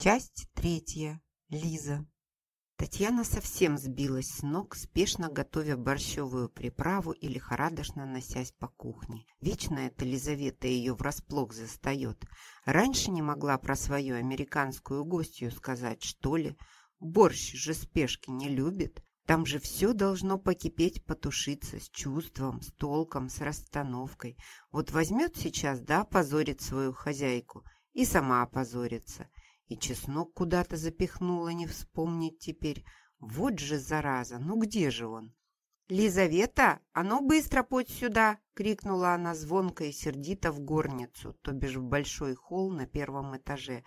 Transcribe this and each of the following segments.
Часть третья. Лиза. Татьяна совсем сбилась с ног, спешно готовя борщевую приправу и лихорадочно носясь по кухне. Вечно эта Лизавета ее врасплох застает. Раньше не могла про свою американскую гостью сказать, что ли. Борщ же спешки не любит. Там же все должно покипеть, потушиться с чувством, с толком, с расстановкой. Вот возьмет сейчас, да, позорит свою хозяйку и сама опозорится. И чеснок куда-то запихнула, не вспомнить теперь. Вот же зараза, ну где же он? «Лизавета, а ну быстро подь сюда!» — крикнула она звонко и сердито в горницу, то бишь в большой холл на первом этаже,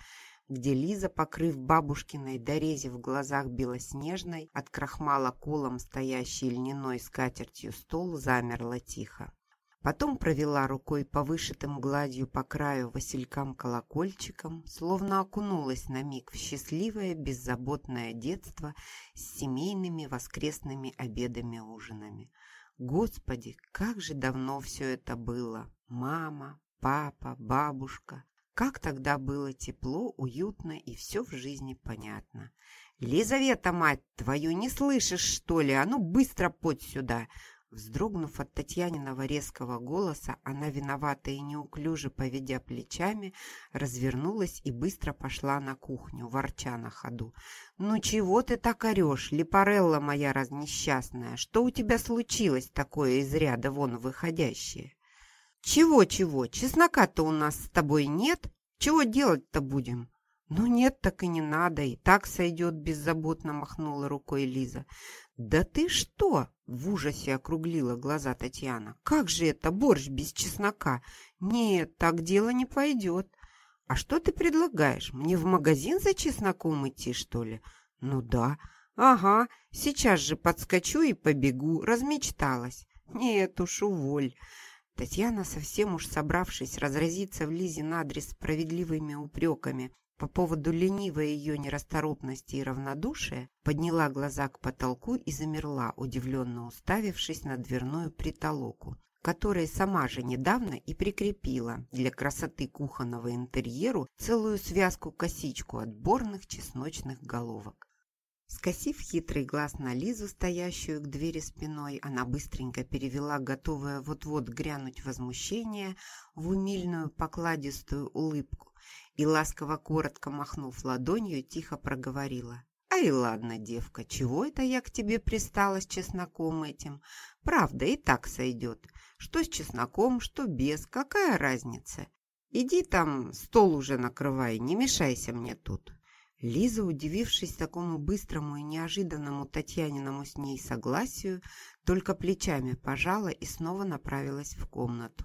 где Лиза, покрыв бабушкиной дорези в глазах белоснежной, от крахмала колом стоящей льняной скатертью стол, замерла тихо. Потом провела рукой по вышитым гладью по краю василькам-колокольчикам, словно окунулась на миг в счастливое беззаботное детство с семейными воскресными обедами-ужинами. Господи, как же давно все это было! Мама, папа, бабушка. Как тогда было тепло, уютно и все в жизни понятно. «Лизавета, мать твою, не слышишь, что ли? А ну быстро подь сюда!» Вздрогнув от Татьяниного резкого голоса, она, виновата и неуклюже поведя плечами, развернулась и быстро пошла на кухню, ворча на ходу. «Ну чего ты так орешь, Липарелла моя разнесчастная? Что у тебя случилось такое из ряда вон выходящее?» «Чего-чего? Чеснока-то у нас с тобой нет? Чего делать-то будем?» «Ну нет, так и не надо, и так сойдет», — беззаботно махнула рукой Лиза. «Да ты что?» — в ужасе округлила глаза Татьяна. «Как же это борщ без чеснока? Нет, так дело не пойдет. А что ты предлагаешь? Мне в магазин за чесноком идти, что ли?» «Ну да. Ага, сейчас же подскочу и побегу. Размечталась. Нет уж, уволь». Татьяна, совсем уж собравшись разразиться в Лизе на адрес справедливыми упреками, по поводу ленивой ее нерасторопности и равнодушия, подняла глаза к потолку и замерла, удивленно уставившись на дверную притолоку, которой сама же недавно и прикрепила для красоты кухонного интерьеру целую связку-косичку отборных чесночных головок. Скосив хитрый глаз на Лизу, стоящую к двери спиной, она быстренько перевела готовое вот-вот грянуть возмущение в умильную покладистую улыбку и, ласково коротко махнув ладонью, тихо проговорила. «Ай, ладно, девка, чего это я к тебе пристала с чесноком этим? Правда, и так сойдет. Что с чесноком, что без, какая разница? Иди там, стол уже накрывай, не мешайся мне тут». Лиза, удивившись такому быстрому и неожиданному Татьяниному с ней согласию, только плечами пожала и снова направилась в комнату.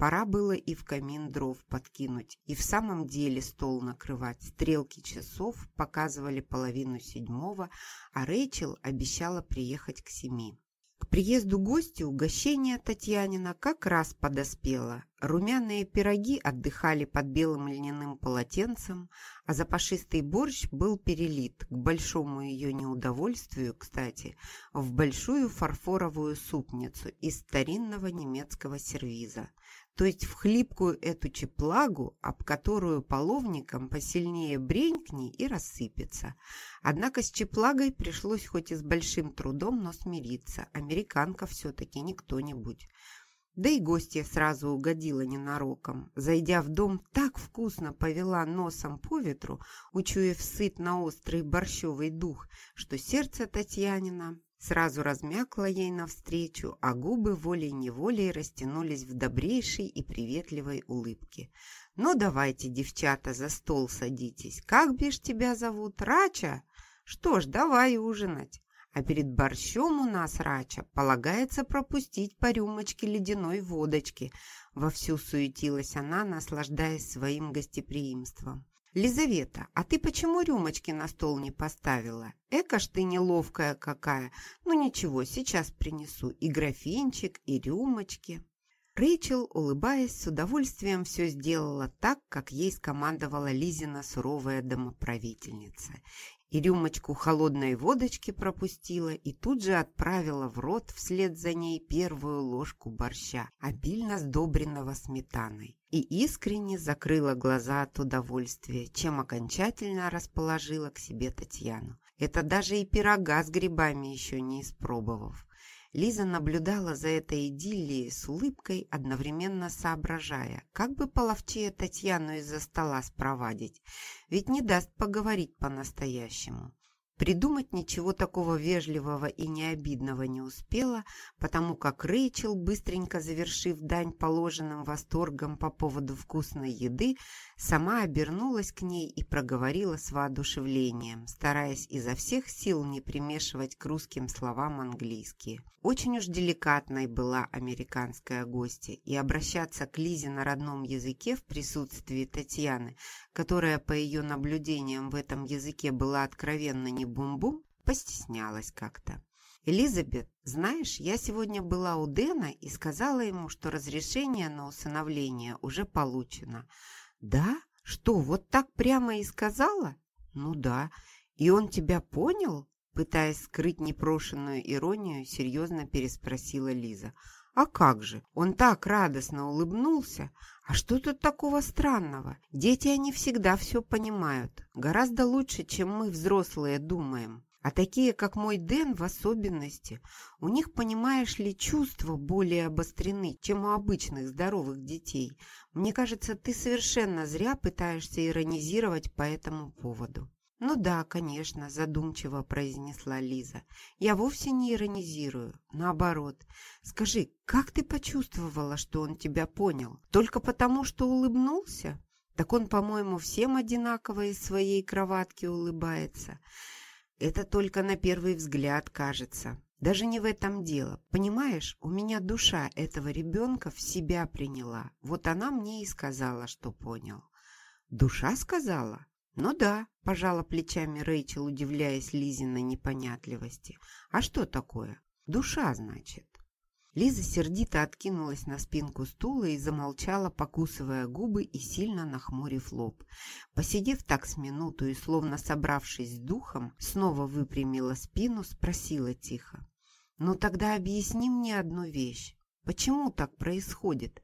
Пора было и в камин дров подкинуть, и в самом деле стол накрывать. Стрелки часов показывали половину седьмого, а Рэйчел обещала приехать к семи. К приезду гостя угощение Татьянина как раз подоспело. Румяные пироги отдыхали под белым льняным полотенцем, а запашистый борщ был перелит, к большому ее неудовольствию, кстати, в большую фарфоровую супницу из старинного немецкого сервиза то есть в хлипкую эту чеплагу, об которую половником посильнее бренькни и рассыпется. Однако с чеплагой пришлось хоть и с большим трудом, но смириться. Американка все-таки не кто-нибудь. Да и гостья сразу угодила ненароком. Зайдя в дом, так вкусно повела носом по ветру, учуяв сыт на острый борщевый дух, что сердце Татьянина сразу размякла ей навстречу, а губы волей-неволей растянулись в добрейшей и приветливой улыбке. «Ну, давайте, девчата, за стол садитесь. Как бишь тебя зовут? Рача? Что ж, давай ужинать. А перед борщом у нас, Рача, полагается пропустить по рюмочке ледяной водочки». Вовсю суетилась она, наслаждаясь своим гостеприимством. «Лизавета, а ты почему рюмочки на стол не поставила? Эка ж ты неловкая какая. Ну ничего, сейчас принесу и графинчик, и рюмочки». Рэйчел, улыбаясь, с удовольствием все сделала так, как ей скомандовала Лизина суровая домоправительница. И рюмочку холодной водочки пропустила и тут же отправила в рот вслед за ней первую ложку борща, обильно сдобренного сметаной. И искренне закрыла глаза от удовольствия, чем окончательно расположила к себе Татьяну. Это даже и пирога с грибами еще не испробовав. Лиза наблюдала за этой идиллией с улыбкой, одновременно соображая, как бы половчее Татьяну из-за стола спровадить, ведь не даст поговорить по-настоящему. Придумать ничего такого вежливого и необидного не успела, потому как Рэйчел, быстренько завершив дань положенным восторгом по поводу вкусной еды, сама обернулась к ней и проговорила с воодушевлением, стараясь изо всех сил не примешивать к русским словам английские. Очень уж деликатной была американская гостья, и обращаться к Лизе на родном языке в присутствии Татьяны, которая, по ее наблюдениям в этом языке была откровенно не бум-бум, постеснялась как-то. «Элизабет, знаешь, я сегодня была у Дэна и сказала ему, что разрешение на усыновление уже получено. «Да? Что, вот так прямо и сказала?» «Ну да. И он тебя понял?» Пытаясь скрыть непрошенную иронию, серьезно переспросила Лиза. «А как же? Он так радостно улыбнулся. А что тут такого странного? Дети, они всегда все понимают. Гораздо лучше, чем мы, взрослые, думаем. А такие, как мой Дэн, в особенности. У них, понимаешь ли, чувства более обострены, чем у обычных здоровых детей. Мне кажется, ты совершенно зря пытаешься иронизировать по этому поводу». «Ну да, конечно», – задумчиво произнесла Лиза. «Я вовсе не иронизирую. Наоборот. Скажи, как ты почувствовала, что он тебя понял? Только потому, что улыбнулся? Так он, по-моему, всем одинаково из своей кроватки улыбается. Это только на первый взгляд кажется. Даже не в этом дело. Понимаешь, у меня душа этого ребенка в себя приняла. Вот она мне и сказала, что понял». «Душа сказала?» «Ну да», – пожала плечами Рэйчел, удивляясь Лизиной непонятливости. «А что такое? Душа, значит?» Лиза сердито откинулась на спинку стула и замолчала, покусывая губы и сильно нахмурив лоб. Посидев так с минуту и словно собравшись с духом, снова выпрямила спину, спросила тихо. «Ну тогда объясни мне одну вещь. Почему так происходит?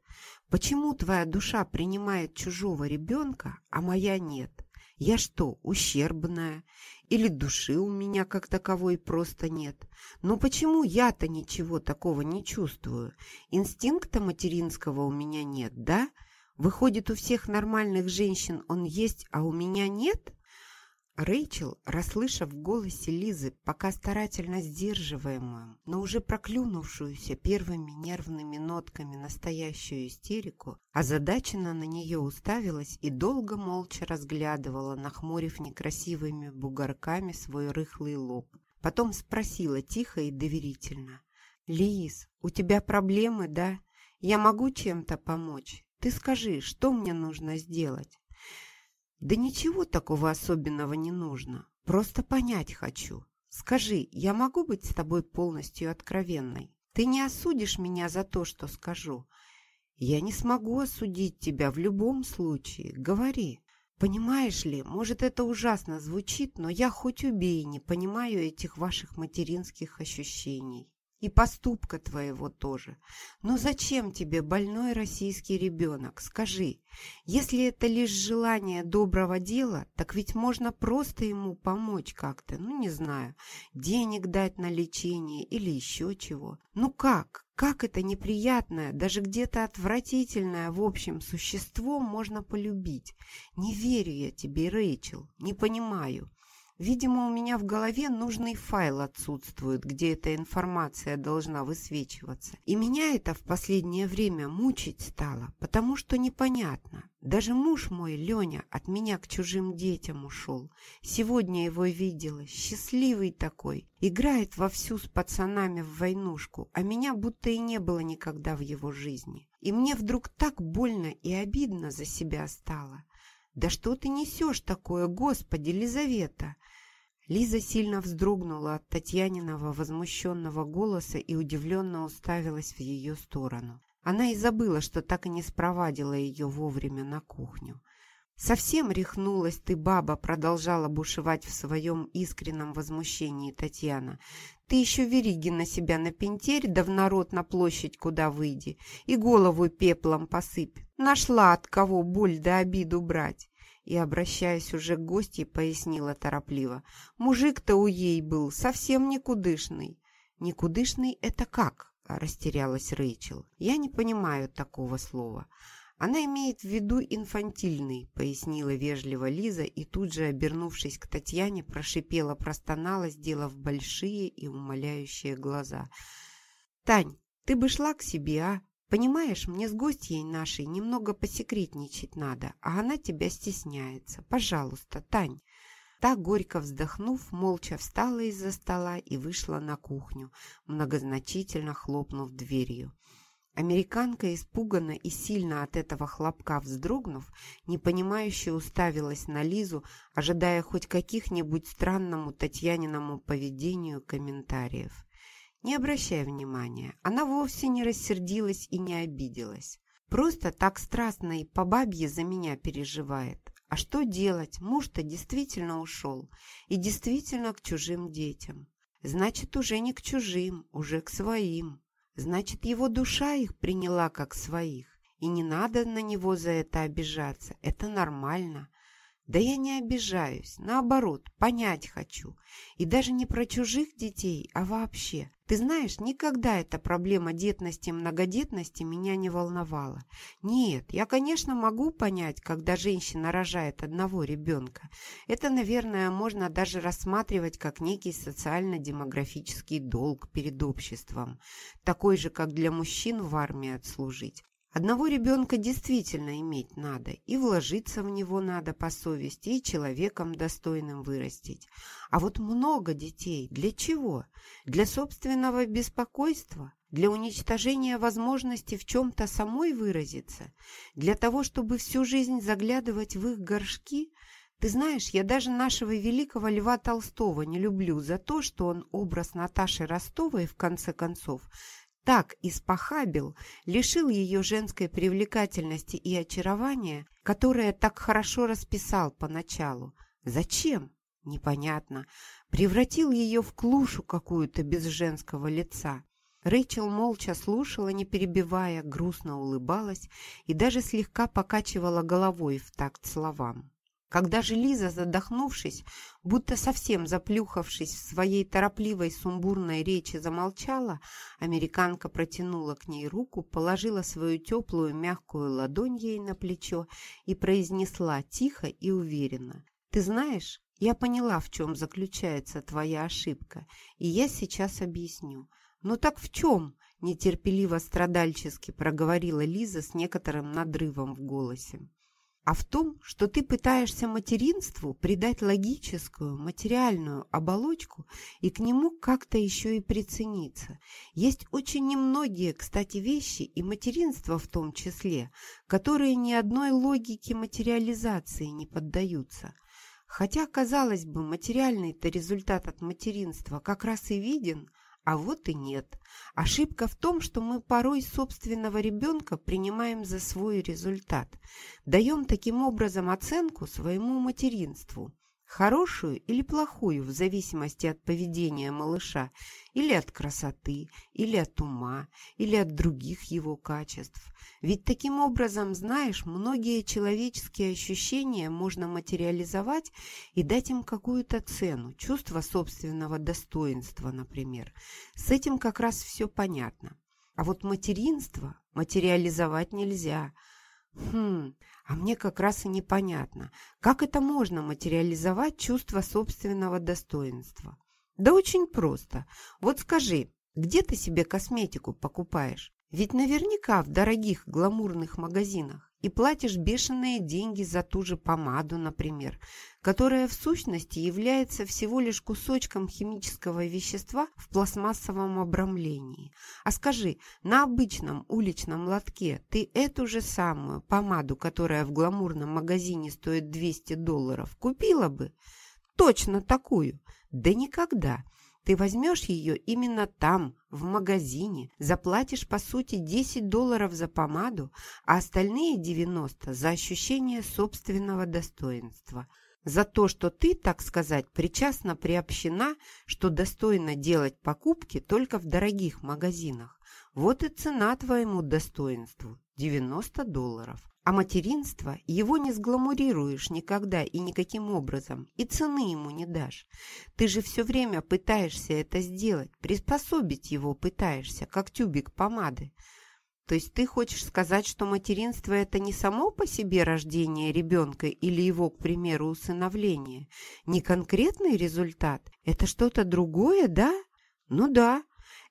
Почему твоя душа принимает чужого ребенка, а моя нет?» Я что, ущербная? Или души у меня как таковой просто нет? Но почему я-то ничего такого не чувствую? Инстинкта материнского у меня нет, да? Выходит, у всех нормальных женщин он есть, а у меня нет? Рэйчел, расслышав в голосе Лизы, пока старательно сдерживаемую, но уже проклюнувшуюся первыми нервными нотками настоящую истерику, озадаченно на нее уставилась и долго молча разглядывала, нахмурив некрасивыми бугорками свой рыхлый лоб. Потом спросила тихо и доверительно. «Лиз, у тебя проблемы, да? Я могу чем-то помочь? Ты скажи, что мне нужно сделать?» «Да ничего такого особенного не нужно. Просто понять хочу. Скажи, я могу быть с тобой полностью откровенной? Ты не осудишь меня за то, что скажу. Я не смогу осудить тебя в любом случае. Говори. Понимаешь ли, может, это ужасно звучит, но я хоть убей не понимаю этих ваших материнских ощущений. И поступка твоего тоже. Но зачем тебе больной российский ребенок? Скажи, если это лишь желание доброго дела, так ведь можно просто ему помочь как-то, ну не знаю, денег дать на лечение или еще чего. Ну как? Как это неприятное, даже где-то отвратительное в общем существо можно полюбить? Не верю я тебе, Рэйчел, не понимаю. Видимо, у меня в голове нужный файл отсутствует, где эта информация должна высвечиваться. И меня это в последнее время мучить стало, потому что непонятно. Даже муж мой, Леня, от меня к чужим детям ушел. Сегодня его видела, счастливый такой. Играет вовсю с пацанами в войнушку, а меня будто и не было никогда в его жизни. И мне вдруг так больно и обидно за себя стало. «Да что ты несешь такое, Господи, Лизавета?» Лиза сильно вздрогнула от Татьяниного возмущенного голоса и удивленно уставилась в ее сторону. Она и забыла, что так и не спровадила ее вовремя на кухню. «Совсем рехнулась ты, баба!» — продолжала бушевать в своем искреннем возмущении Татьяна. «Ты еще вериги на себя напентерь, да в народ на площадь куда выйди, и голову пеплом посыпь. Нашла от кого боль да обиду брать!» И, обращаясь уже к гостье, пояснила торопливо. «Мужик-то у ей был совсем никудышный». «Никудышный — это как?» — растерялась Рэйчел. «Я не понимаю такого слова». «Она имеет в виду инфантильный», — пояснила вежливо Лиза и тут же, обернувшись к Татьяне, прошипела, простонала, сделав большие и умоляющие глаза. «Тань, ты бы шла к себе, а? Понимаешь, мне с гостьей нашей немного посекретничать надо, а она тебя стесняется. Пожалуйста, Тань». Та, горько вздохнув, молча встала из-за стола и вышла на кухню, многозначительно хлопнув дверью. Американка, испуганно и сильно от этого хлопка вздрогнув, непонимающе уставилась на Лизу, ожидая хоть каких-нибудь странному Татьяниному поведению комментариев. Не обращая внимания, она вовсе не рассердилась и не обиделась. Просто так страстно и по бабье за меня переживает. А что делать? Муж-то действительно ушел. И действительно к чужим детям. Значит, уже не к чужим, уже к своим. Значит, его душа их приняла как своих. И не надо на него за это обижаться. Это нормально. Да я не обижаюсь, наоборот, понять хочу. И даже не про чужих детей, а вообще. Ты знаешь, никогда эта проблема детности и многодетности меня не волновала. Нет, я, конечно, могу понять, когда женщина рожает одного ребенка. Это, наверное, можно даже рассматривать как некий социально-демографический долг перед обществом. Такой же, как для мужчин в армии отслужить. Одного ребенка действительно иметь надо, и вложиться в него надо по совести, и человеком достойным вырастить. А вот много детей для чего? Для собственного беспокойства? Для уничтожения возможности в чем-то самой выразиться? Для того, чтобы всю жизнь заглядывать в их горшки? Ты знаешь, я даже нашего великого Льва Толстого не люблю за то, что он образ Наташи Ростовой, в конце концов, так испохабил, лишил ее женской привлекательности и очарования, которое так хорошо расписал поначалу. Зачем? Непонятно. Превратил ее в клушу какую-то без женского лица. Рэйчел молча слушала, не перебивая, грустно улыбалась и даже слегка покачивала головой в такт словам. Когда же Лиза, задохнувшись, будто совсем заплюхавшись в своей торопливой сумбурной речи замолчала, американка протянула к ней руку, положила свою теплую мягкую ладонь ей на плечо и произнесла тихо и уверенно. «Ты знаешь, я поняла, в чем заключается твоя ошибка, и я сейчас объясню. «Ну так в чем?» – нетерпеливо-страдальчески проговорила Лиза с некоторым надрывом в голосе а в том, что ты пытаешься материнству придать логическую, материальную оболочку и к нему как-то еще и прицениться. Есть очень немногие, кстати, вещи, и материнство в том числе, которые ни одной логике материализации не поддаются. Хотя, казалось бы, материальный-то результат от материнства как раз и виден – а вот и нет. Ошибка в том, что мы порой собственного ребенка принимаем за свой результат. Даем таким образом оценку своему материнству. Хорошую или плохую, в зависимости от поведения малыша, или от красоты, или от ума, или от других его качеств. Ведь таким образом, знаешь, многие человеческие ощущения можно материализовать и дать им какую-то цену, чувство собственного достоинства, например. С этим как раз все понятно. А вот материнство материализовать нельзя – Хм, а мне как раз и непонятно, как это можно материализовать чувство собственного достоинства? Да очень просто. Вот скажи, где ты себе косметику покупаешь? Ведь наверняка в дорогих гламурных магазинах и платишь бешеные деньги за ту же помаду, например, которая в сущности является всего лишь кусочком химического вещества в пластмассовом обрамлении. А скажи, на обычном уличном лотке ты эту же самую помаду, которая в гламурном магазине стоит 200 долларов, купила бы? Точно такую? Да никогда. Ты возьмешь ее именно там, в магазине, заплатишь по сути 10 долларов за помаду, а остальные 90 за ощущение собственного достоинства. За то, что ты, так сказать, причастно приобщена, что достойно делать покупки только в дорогих магазинах. Вот и цена твоему достоинству – 90 долларов. А материнство его не сгламурируешь никогда и никаким образом, и цены ему не дашь. Ты же все время пытаешься это сделать, приспособить его пытаешься, как тюбик помады. То есть ты хочешь сказать, что материнство – это не само по себе рождение ребенка или его, к примеру, усыновление? Не конкретный результат? Это что-то другое, да? Ну да.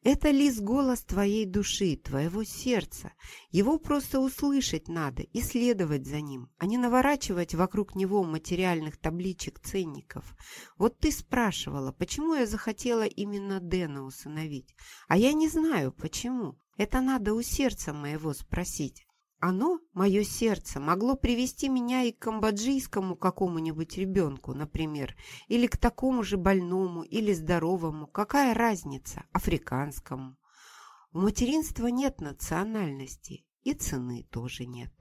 Это лист голос твоей души, твоего сердца. Его просто услышать надо и следовать за ним, а не наворачивать вокруг него материальных табличек ценников. Вот ты спрашивала, почему я захотела именно Дэна усыновить. А я не знаю, почему. Это надо у сердца моего спросить. Оно, мое сердце, могло привести меня и к камбоджийскому какому-нибудь ребенку, например, или к такому же больному или здоровому, какая разница, африканскому. У материнства нет национальности, и цены тоже нет.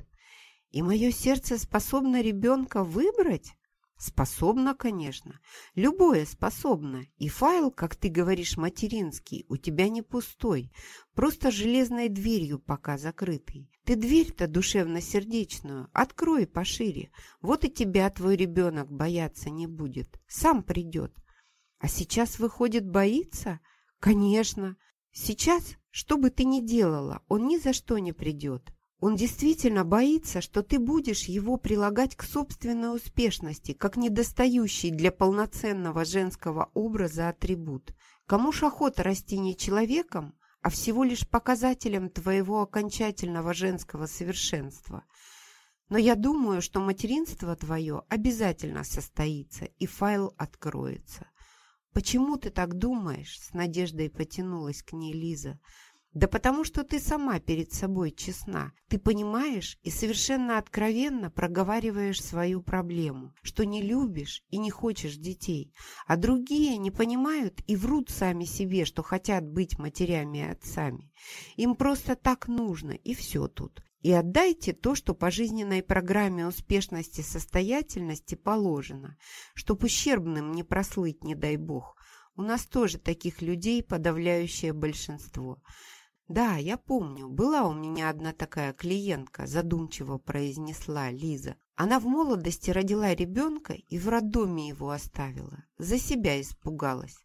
И мое сердце способно ребенка выбрать? Способна, конечно. Любое способно. И файл, как ты говоришь, материнский, у тебя не пустой. Просто железной дверью пока закрытый. Ты дверь-то душевно-сердечную открой пошире. Вот и тебя твой ребенок бояться не будет. Сам придет. А сейчас, выходит, боится? Конечно. Сейчас, что бы ты ни делала, он ни за что не придет. Он действительно боится, что ты будешь его прилагать к собственной успешности, как недостающий для полноценного женского образа атрибут. Кому ж охота расти не человеком, а всего лишь показателем твоего окончательного женского совершенства. Но я думаю, что материнство твое обязательно состоится, и файл откроется. «Почему ты так думаешь?» — с надеждой потянулась к ней Лиза — да потому что ты сама перед собой честна. Ты понимаешь и совершенно откровенно проговариваешь свою проблему, что не любишь и не хочешь детей, а другие не понимают и врут сами себе, что хотят быть матерями и отцами. Им просто так нужно, и все тут. И отдайте то, что по жизненной программе успешности состоятельности положено, чтоб ущербным не прослыть, не дай бог. У нас тоже таких людей подавляющее большинство – «Да, я помню, была у меня одна такая клиентка», задумчиво произнесла Лиза. Она в молодости родила ребенка и в роддоме его оставила. За себя испугалась.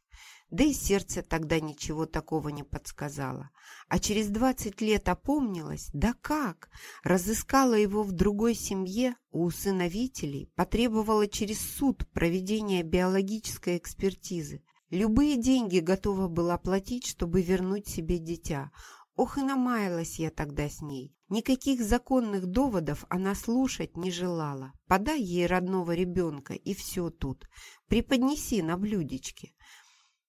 Да и сердце тогда ничего такого не подсказало. А через двадцать лет опомнилась, да как? Разыскала его в другой семье у усыновителей, потребовала через суд проведения биологической экспертизы. Любые деньги готова была платить, чтобы вернуть себе дитя. Ох и намаялась я тогда с ней. Никаких законных доводов она слушать не желала. Подай ей родного ребенка, и все тут. Преподнеси на блюдечке.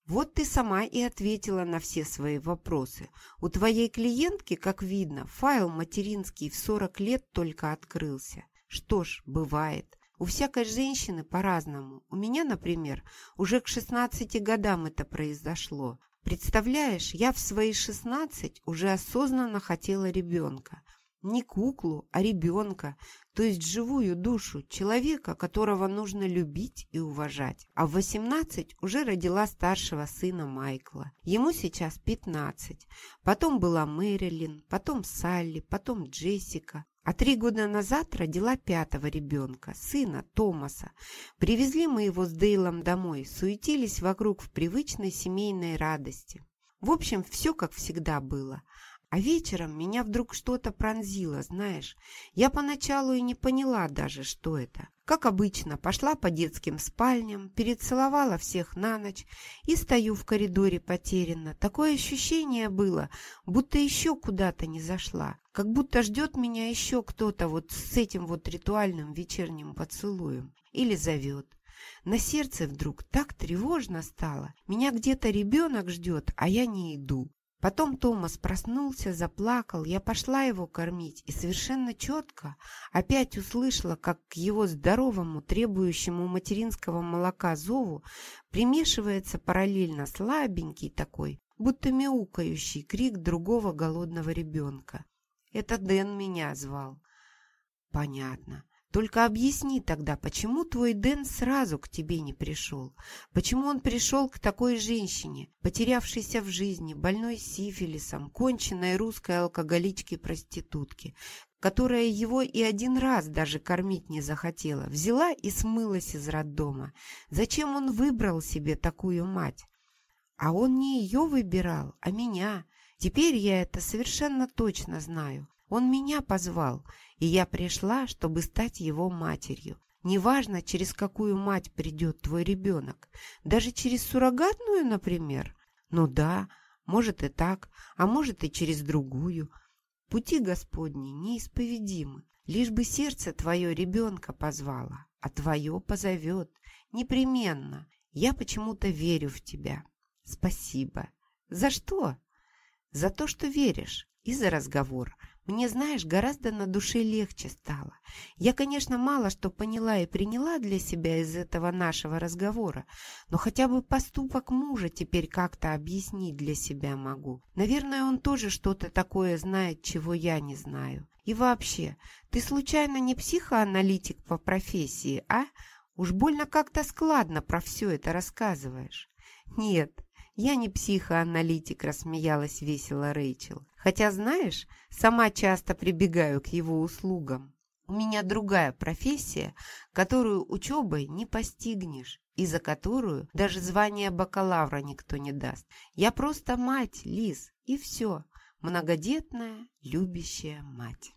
Вот ты сама и ответила на все свои вопросы. У твоей клиентки, как видно, файл материнский в 40 лет только открылся. Что ж, бывает. У всякой женщины по-разному. У меня, например, уже к 16 годам это произошло. Представляешь, я в свои 16 уже осознанно хотела ребенка. Не куклу, а ребенка, то есть живую душу, человека, которого нужно любить и уважать. А в 18 уже родила старшего сына Майкла. Ему сейчас 15. Потом была Мэрилин, потом Салли, потом Джессика. А три года назад родила пятого ребенка, сына Томаса. Привезли мы его с Дейлом домой, суетились вокруг в привычной семейной радости. В общем, все как всегда было. А вечером меня вдруг что-то пронзило, знаешь. Я поначалу и не поняла даже, что это. Как обычно, пошла по детским спальням, перецеловала всех на ночь и стою в коридоре потерянно. Такое ощущение было, будто еще куда-то не зашла, как будто ждет меня еще кто-то вот с этим вот ритуальным вечерним поцелуем или зовет. На сердце вдруг так тревожно стало. Меня где-то ребенок ждет, а я не иду. Потом Томас проснулся, заплакал, я пошла его кормить и совершенно четко опять услышала, как к его здоровому, требующему материнского молока зову примешивается параллельно слабенький такой, будто мяукающий крик другого голодного ребенка. Это Дэн меня звал. Понятно. Только объясни тогда, почему твой Дэн сразу к тебе не пришел? Почему он пришел к такой женщине, потерявшейся в жизни, больной сифилисом, конченной русской алкоголичке-проститутке, которая его и один раз даже кормить не захотела, взяла и смылась из роддома? Зачем он выбрал себе такую мать? А он не ее выбирал, а меня. Теперь я это совершенно точно знаю. Он меня позвал, и я пришла, чтобы стать его матерью. Неважно, через какую мать придет твой ребенок. Даже через суррогатную, например. Ну да, может и так, а может и через другую. Пути Господни неисповедимы. Лишь бы сердце твое ребенка позвало, а твое позовет. Непременно. Я почему-то верю в тебя. Спасибо. За что? За то, что веришь. И за разговор. Мне, знаешь, гораздо на душе легче стало. Я, конечно, мало что поняла и приняла для себя из этого нашего разговора, но хотя бы поступок мужа теперь как-то объяснить для себя могу. Наверное, он тоже что-то такое знает, чего я не знаю. И вообще, ты случайно не психоаналитик по профессии, а? Уж больно как-то складно про все это рассказываешь. Нет, «Я не психоаналитик», — рассмеялась весело Рэйчел. «Хотя, знаешь, сама часто прибегаю к его услугам. У меня другая профессия, которую учебой не постигнешь, и за которую даже звание бакалавра никто не даст. Я просто мать, Лиз, и все. Многодетная, любящая мать».